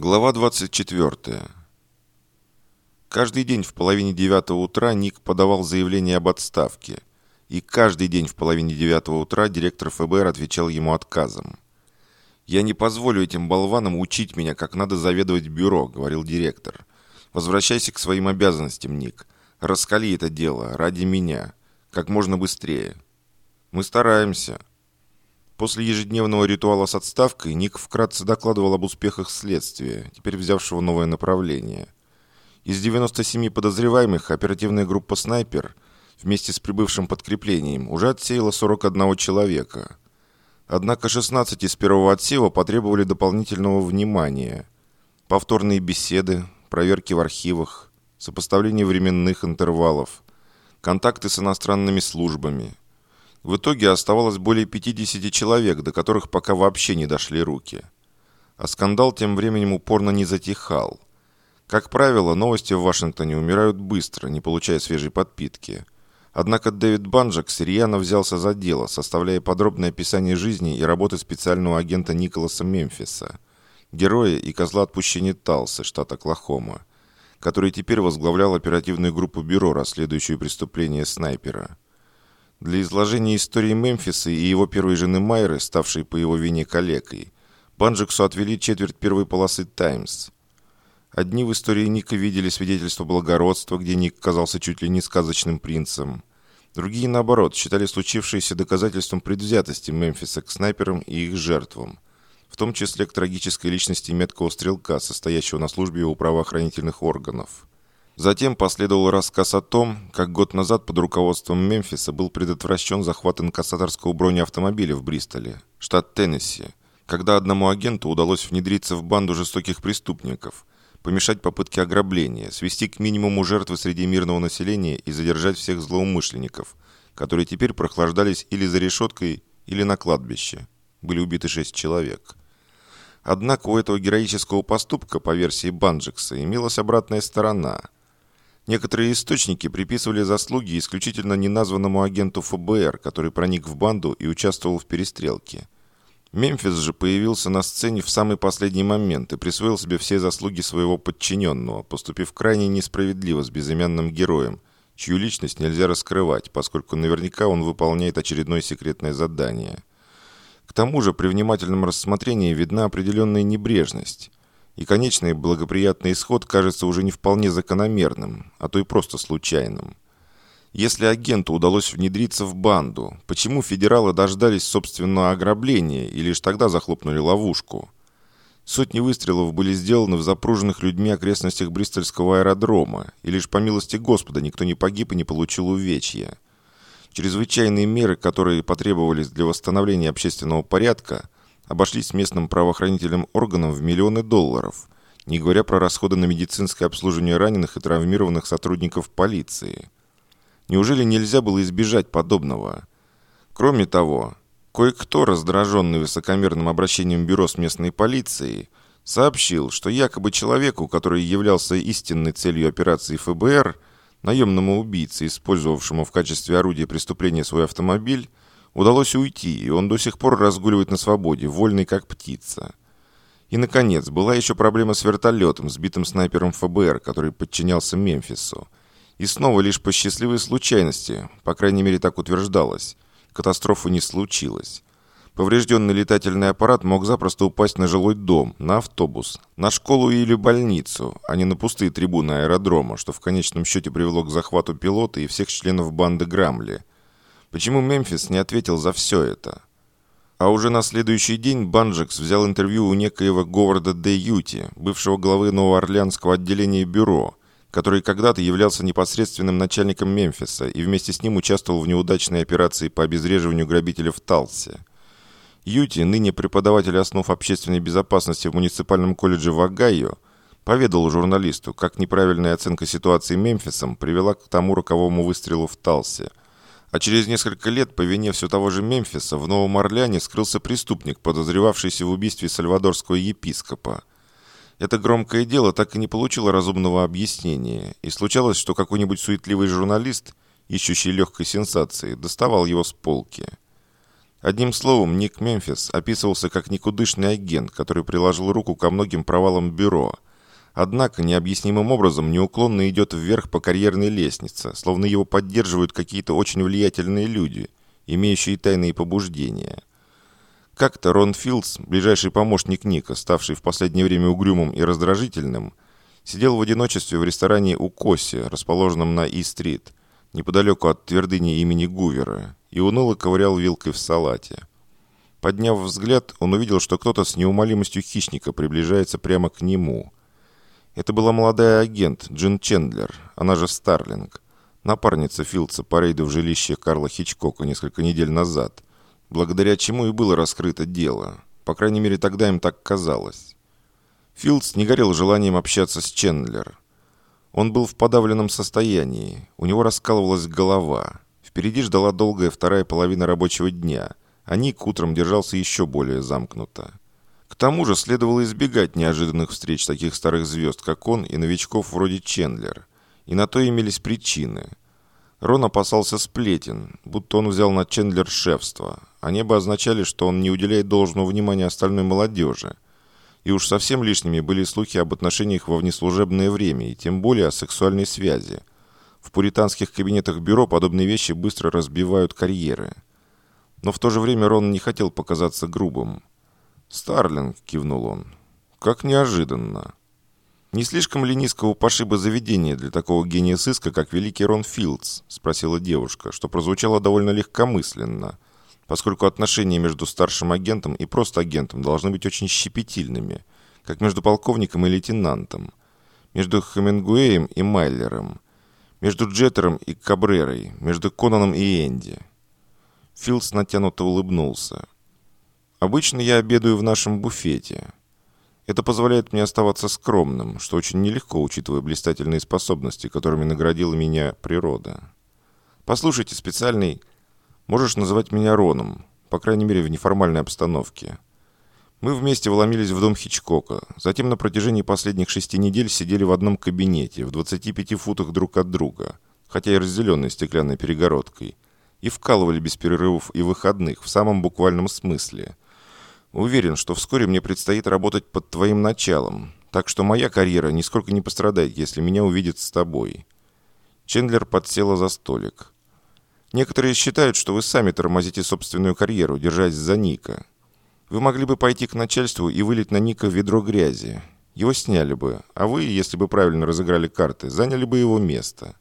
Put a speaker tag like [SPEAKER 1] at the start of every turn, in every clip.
[SPEAKER 1] Глава 24. Каждый день в половине девятого утра Ник подавал заявление об отставке. И каждый день в половине девятого утра директор ФБР отвечал ему отказом. «Я не позволю этим болванам учить меня, как надо заведовать бюро», — говорил директор. «Возвращайся к своим обязанностям, Ник. Раскали это дело ради меня. Как можно быстрее». «Мы стараемся», После ежедневного ритуала с отставкой Ник вкратце докладывал об успехах следствия, теперь взявшего новое направление. Из 97 подозреваемых оперативная группа «Снайпер» вместе с прибывшим подкреплением уже отсеяла 41 человека. Однако 16 из первого отсева потребовали дополнительного внимания. Повторные беседы, проверки в архивах, сопоставление временных интервалов, контакты с иностранными службами – в итоге оставалось более 50 человек, до которых пока вообще не дошли руки. А скандал тем временем упорно не затихал. Как правило, новости в Вашингтоне умирают быстро, не получая свежей подпитки. Однако Дэвид Банджак серьезно взялся за дело, составляя подробное описание жизни и работы специального агента Николаса Мемфиса, героя и козла отпущения Талсы, штат Оклахома, который теперь возглавлял оперативную группу бюро, расследующую преступление снайпера. Для изложения истории Мемфиса и его первой жены Майры, ставшей по его вине калекой, Банджиксу отвели четверть первой полосы «Таймс». Одни в истории Ника видели свидетельство благородства, где Ник казался чуть ли не сказочным принцем. Другие, наоборот, считали случившееся доказательством предвзятости Мемфиса к снайперам и их жертвам, в том числе к трагической личности меткого стрелка, состоящего на службе у правоохранительных органов. Затем последовал рассказ о том, как год назад под руководством Мемфиса был предотвращен захват инкассаторского бронеавтомобиля в Бристоле, штат Теннесси, когда одному агенту удалось внедриться в банду жестоких преступников, помешать попытке ограбления, свести к минимуму жертвы среди мирного населения и задержать всех злоумышленников, которые теперь прохлаждались или за решеткой, или на кладбище. Были убиты шесть человек. Однако у этого героического поступка, по версии Банджикса, имелась обратная сторона – Некоторые источники приписывали заслуги исключительно неназванному агенту ФБР, который проник в банду и участвовал в перестрелке. Мемфис же появился на сцене в самый последний момент и присвоил себе все заслуги своего подчиненного, поступив крайне несправедливо с безымянным героем, чью личность нельзя раскрывать, поскольку наверняка он выполняет очередное секретное задание. К тому же при внимательном рассмотрении видна определенная небрежность. И конечный благоприятный исход кажется уже не вполне закономерным, а то и просто случайным. Если агенту удалось внедриться в банду, почему федералы дождались собственного ограбления и лишь тогда захлопнули ловушку? Сотни выстрелов были сделаны в запруженных людьми окрестностях Бристольского аэродрома, и лишь по милости Господа никто не погиб и не получил увечья. Чрезвычайные меры, которые потребовались для восстановления общественного порядка – обошлись местным правоохранительным органам в миллионы долларов, не говоря про расходы на медицинское обслуживание раненых и травмированных сотрудников полиции. Неужели нельзя было избежать подобного? Кроме того, кое-кто, раздраженный высокомерным обращением бюро с местной полицией, сообщил, что якобы человеку, который являлся истинной целью операции ФБР, наемному убийце, использовавшему в качестве орудия преступления свой автомобиль, Удалось уйти, и он до сих пор разгуливает на свободе, вольный как птица. И, наконец, была еще проблема с вертолетом, сбитым снайпером ФБР, который подчинялся Мемфису. И снова лишь по счастливой случайности, по крайней мере так утверждалось, катастрофы не случилось. Поврежденный летательный аппарат мог запросто упасть на жилой дом, на автобус, на школу или больницу, а не на пустые трибуны аэродрома, что в конечном счете привело к захвату пилота и всех членов банды Грамли – Почему Мемфис не ответил за все это? А уже на следующий день Банджекс взял интервью у некоего Говарда Де Юти, бывшего главы Новоорлеанского отделения бюро, который когда-то являлся непосредственным начальником Мемфиса и вместе с ним участвовал в неудачной операции по обезвреживанию грабителя в Талсе. Юти, ныне преподаватель основ общественной безопасности в муниципальном колледже в Огайо, поведал журналисту, как неправильная оценка ситуации Мемфисом привела к тому роковому выстрелу в Талсе – а через несколько лет по вине все того же Мемфиса в Новом Орлеане скрылся преступник, подозревавшийся в убийстве сальвадорского епископа. Это громкое дело так и не получило разумного объяснения, и случалось, что какой-нибудь суетливый журналист, ищущий легкой сенсации, доставал его с полки. Одним словом, Ник Мемфис описывался как никудышный агент, который приложил руку ко многим провалам бюро. Однако необъяснимым образом неуклонно идет вверх по карьерной лестнице, словно его поддерживают какие-то очень влиятельные люди, имеющие тайные побуждения. Как-то Рон Филдс, ближайший помощник Ника, ставший в последнее время угрюмым и раздражительным, сидел в одиночестве в ресторане у Коси, расположенном на И-стрит, неподалеку от твердыни имени Гувера, и уныло ковырял вилкой в салате. Подняв взгляд, он увидел, что кто-то с неумолимостью хищника приближается прямо к нему. Это была молодая агент Джин Чендлер, она же Старлинг, напарница Филдса по рейду в жилище Карла Хичкока несколько недель назад, благодаря чему и было раскрыто дело. По крайней мере, тогда им так казалось. Филдс не горел желанием общаться с Чендлер. Он был в подавленном состоянии, у него раскалывалась голова. Впереди ждала долгая вторая половина рабочего дня, а Ник утром держался еще более замкнуто. Тому же следовало избегать неожиданных встреч таких старых звезд, как он, и новичков вроде Чендлер. И на то имелись причины. Рон опасался сплетен, будто он взял на Чендлер шефство. Они бы означали, что он не уделяет должного внимания остальной молодежи. И уж совсем лишними были слухи об отношениях во внеслужебное время, и тем более о сексуальной связи – в пуританских кабинетах бюро подобные вещи быстро разбивают карьеры. Но в то же время Рон не хотел показаться грубым. «Старлинг», — кивнул он, — «как неожиданно». «Не слишком ли низкого пошиба заведения для такого гения сыска, как великий Рон Филдс?» — спросила девушка, что прозвучало довольно легкомысленно, поскольку отношения между старшим агентом и просто агентом должны быть очень щепетильными, как между полковником и лейтенантом, между Хемингуэем и Майлером, между Джеттером и Кабрерой, между Конаном и Энди. Филдс натянуто улыбнулся. «Обычно я обедаю в нашем буфете. Это позволяет мне оставаться скромным, что очень нелегко, учитывая блистательные способности, которыми наградила меня природа. Послушайте, специальный... Можешь называть меня Роном, по крайней мере, в неформальной обстановке. Мы вместе вломились в дом Хичкока. Затем на протяжении последних шести недель сидели в одном кабинете, в 25 футах друг от друга, хотя и разделенной стеклянной перегородкой, и вкалывали без перерывов и выходных, в самом буквальном смысле. Уверен, что вскоре мне предстоит работать под твоим началом, так что моя карьера нисколько не пострадает, если меня увидят с тобой». Чендлер подсела за столик. «Некоторые считают, что вы сами тормозите собственную карьеру, держась за Ника». Вы могли бы пойти к начальству и вылить на Ника ведро грязи. Его сняли бы, а вы, если бы правильно разыграли карты, заняли бы его место.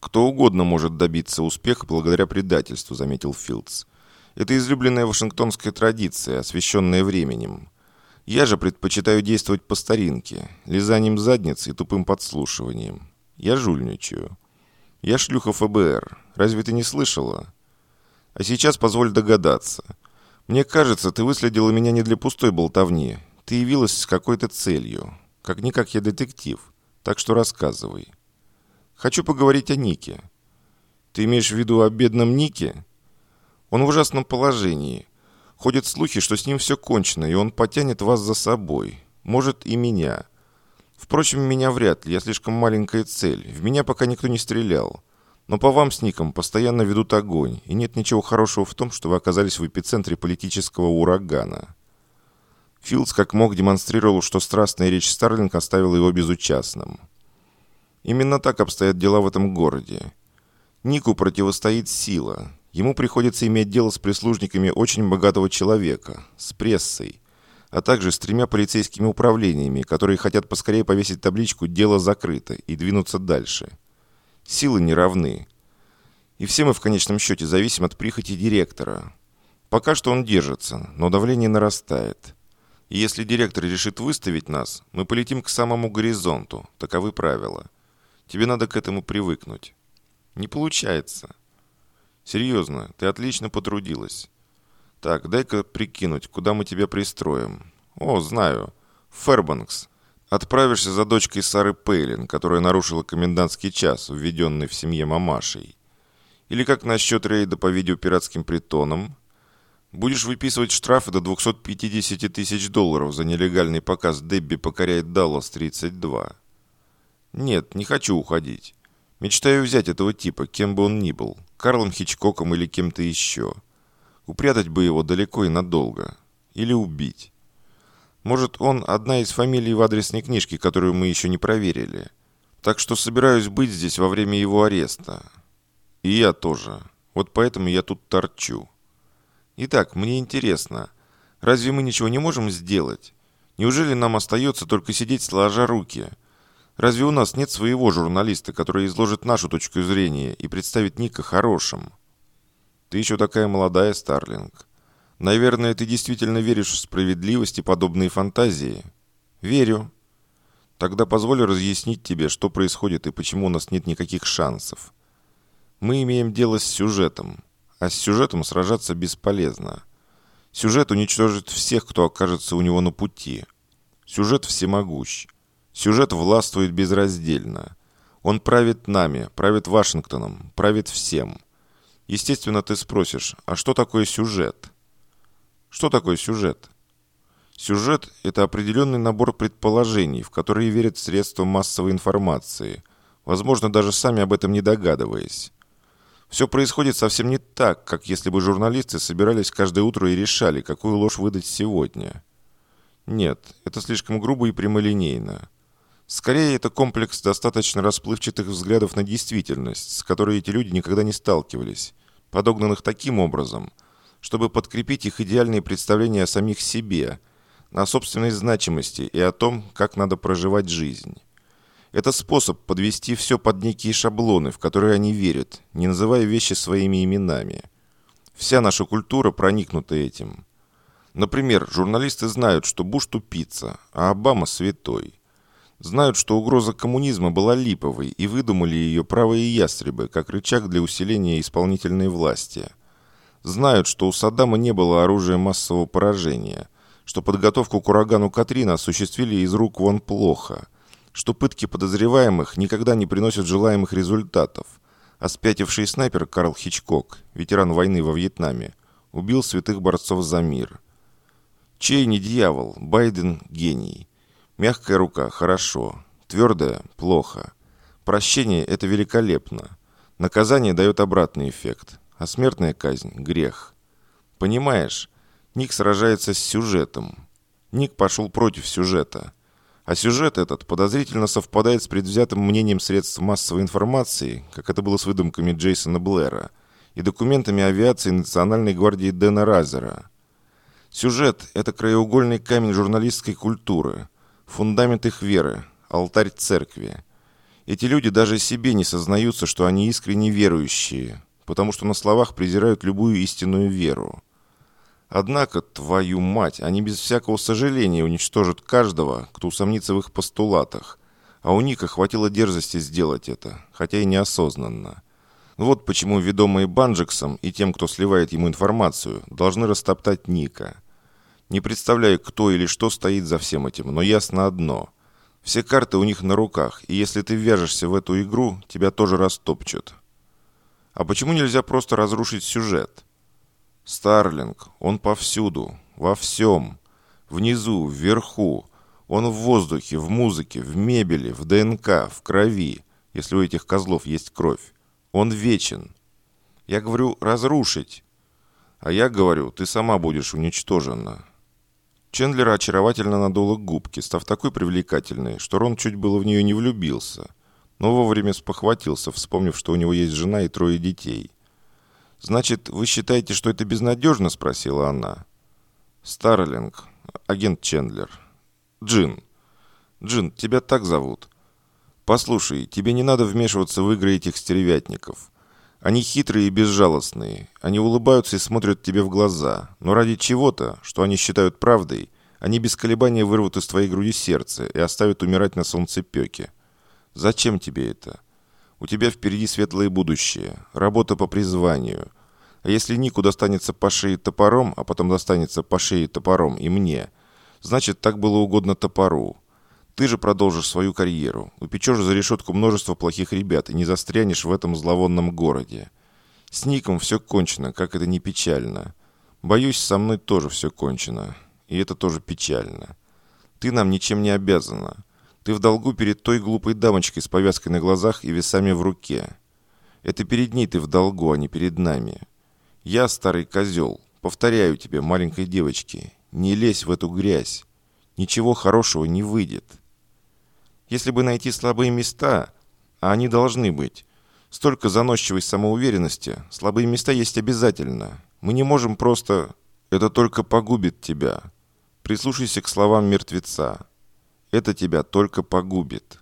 [SPEAKER 1] Кто угодно может добиться успеха благодаря предательству, заметил Филдс. Это излюбленная вашингтонская традиция, освещенная временем. Я же предпочитаю действовать по старинке, лизанием задниц и тупым подслушиванием. Я жульничаю. Я шлюха ФБР. Разве ты не слышала? А сейчас позволь догадаться – «Мне кажется, ты выследила меня не для пустой болтовни. Ты явилась с какой-то целью. Как-никак я детектив. Так что рассказывай. Хочу поговорить о Нике». «Ты имеешь в виду о бедном Нике?» «Он в ужасном положении. Ходят слухи, что с ним все кончено, и он потянет вас за собой. Может, и меня. Впрочем, меня вряд ли. Я слишком маленькая цель. В меня пока никто не стрелял. Но по вам с Ником постоянно ведут огонь, и нет ничего хорошего в том, что вы оказались в эпицентре политического урагана. Филдс как мог демонстрировал, что страстная речь Старлинг оставила его безучастным. Именно так обстоят дела в этом городе. Нику противостоит сила. Ему приходится иметь дело с прислужниками очень богатого человека, с прессой, а также с тремя полицейскими управлениями, которые хотят поскорее повесить табличку «Дело закрыто» и двинуться дальше – Силы не равны. И все мы в конечном счете зависим от прихоти директора. Пока что он держится, но давление нарастает. И если директор решит выставить нас, мы полетим к самому горизонту. Таковы правила. Тебе надо к этому привыкнуть. Не получается. Серьезно, ты отлично потрудилась. Так, дай-ка прикинуть, куда мы тебя пристроим. О, знаю. Фербанкс. Отправишься за дочкой Сары Пейлин, которая нарушила комендантский час, введенный в семье мамашей. Или как насчет рейда по видеопиратским притонам? Будешь выписывать штрафы до 250 тысяч долларов за нелегальный показ «Дебби покоряет Даллас-32». Нет, не хочу уходить. Мечтаю взять этого типа, кем бы он ни был, Карлом Хичкоком или кем-то еще. Упрятать бы его далеко и надолго. Или убить. Может, он одна из фамилий в адресной книжке, которую мы еще не проверили. Так что собираюсь быть здесь во время его ареста. И я тоже. Вот поэтому я тут торчу. Итак, мне интересно, разве мы ничего не можем сделать? Неужели нам остается только сидеть сложа руки? Разве у нас нет своего журналиста, который изложит нашу точку зрения и представит Ника хорошим? Ты еще такая молодая, Старлинг. Наверное, ты действительно веришь в справедливость и подобные фантазии? Верю. Тогда позволь разъяснить тебе, что происходит и почему у нас нет никаких шансов. Мы имеем дело с сюжетом, а с сюжетом сражаться бесполезно. Сюжет уничтожит всех, кто окажется у него на пути. Сюжет всемогущ. Сюжет властвует безраздельно. Он правит нами, правит Вашингтоном, правит всем. Естественно, ты спросишь, а что такое сюжет? Что такое сюжет? Сюжет – это определенный набор предположений, в которые верят средства массовой информации, возможно, даже сами об этом не догадываясь. Все происходит совсем не так, как если бы журналисты собирались каждое утро и решали, какую ложь выдать сегодня. Нет, это слишком грубо и прямолинейно. Скорее, это комплекс достаточно расплывчатых взглядов на действительность, с которой эти люди никогда не сталкивались, подогнанных таким образом – чтобы подкрепить их идеальные представления о самих себе, на собственной значимости и о том, как надо проживать жизнь. Это способ подвести все под некие шаблоны, в которые они верят, не называя вещи своими именами. Вся наша культура проникнута этим. Например, журналисты знают, что Буш тупица, а Обама святой. Знают, что угроза коммунизма была липовой и выдумали ее правые ястребы, как рычаг для усиления исполнительной власти – знают, что у Саддама не было оружия массового поражения, что подготовку к урагану Катрина осуществили из рук вон плохо, что пытки подозреваемых никогда не приносят желаемых результатов, а спятивший снайпер Карл Хичкок, ветеран войны во Вьетнаме, убил святых борцов за мир. Чей не дьявол, Байден – гений. Мягкая рука – хорошо, твердая – плохо. Прощение – это великолепно. Наказание дает обратный эффект – а смертная казнь – грех. Понимаешь, Ник сражается с сюжетом. Ник пошел против сюжета. А сюжет этот подозрительно совпадает с предвзятым мнением средств массовой информации, как это было с выдумками Джейсона Блэра, и документами авиации Национальной гвардии Дэна Разера. Сюжет – это краеугольный камень журналистской культуры, фундамент их веры, алтарь церкви. Эти люди даже себе не сознаются, что они искренне верующие, потому что на словах презирают любую истинную веру. Однако, твою мать, они без всякого сожаления уничтожат каждого, кто усомнится в их постулатах. А у Ника хватило дерзости сделать это, хотя и неосознанно. Вот почему ведомые Банджексом и тем, кто сливает ему информацию, должны растоптать Ника. Не представляю, кто или что стоит за всем этим, но ясно одно. Все карты у них на руках, и если ты вяжешься в эту игру, тебя тоже растопчут. А почему нельзя просто разрушить сюжет? Старлинг, он повсюду, во всем. Внизу, вверху. Он в воздухе, в музыке, в мебели, в ДНК, в крови, если у этих козлов есть кровь. Он вечен. Я говорю «разрушить». А я говорю, ты сама будешь уничтожена. Чендлера очаровательно надула губки, став такой привлекательной, что Рон чуть было в нее не влюбился но вовремя спохватился, вспомнив, что у него есть жена и трое детей. «Значит, вы считаете, что это безнадежно?» – спросила она. «Старлинг, агент Чендлер. Джин. Джин, тебя так зовут. Послушай, тебе не надо вмешиваться в игры этих стервятников. Они хитрые и безжалостные. Они улыбаются и смотрят тебе в глаза. Но ради чего-то, что они считают правдой, они без колебания вырвут из твоей груди сердце и оставят умирать на солнцепеке. Зачем тебе это? У тебя впереди светлое будущее, работа по призванию. А если Нику достанется по шее топором, а потом достанется по шее топором и мне, значит, так было угодно топору. Ты же продолжишь свою карьеру, упечешь за решетку множество плохих ребят и не застрянешь в этом зловонном городе. С Ником все кончено, как это не печально. Боюсь, со мной тоже все кончено. И это тоже печально. Ты нам ничем не обязана. Ты в долгу перед той глупой дамочкой с повязкой на глазах и весами в руке. Это перед ней ты в долгу, а не перед нами. Я старый козел, Повторяю тебе, маленькой девочке, не лезь в эту грязь. Ничего хорошего не выйдет. Если бы найти слабые места, а они должны быть, столько заносчивой самоуверенности, слабые места есть обязательно. Мы не можем просто... Это только погубит тебя. Прислушайся к словам мертвеца. Это тебя только погубит.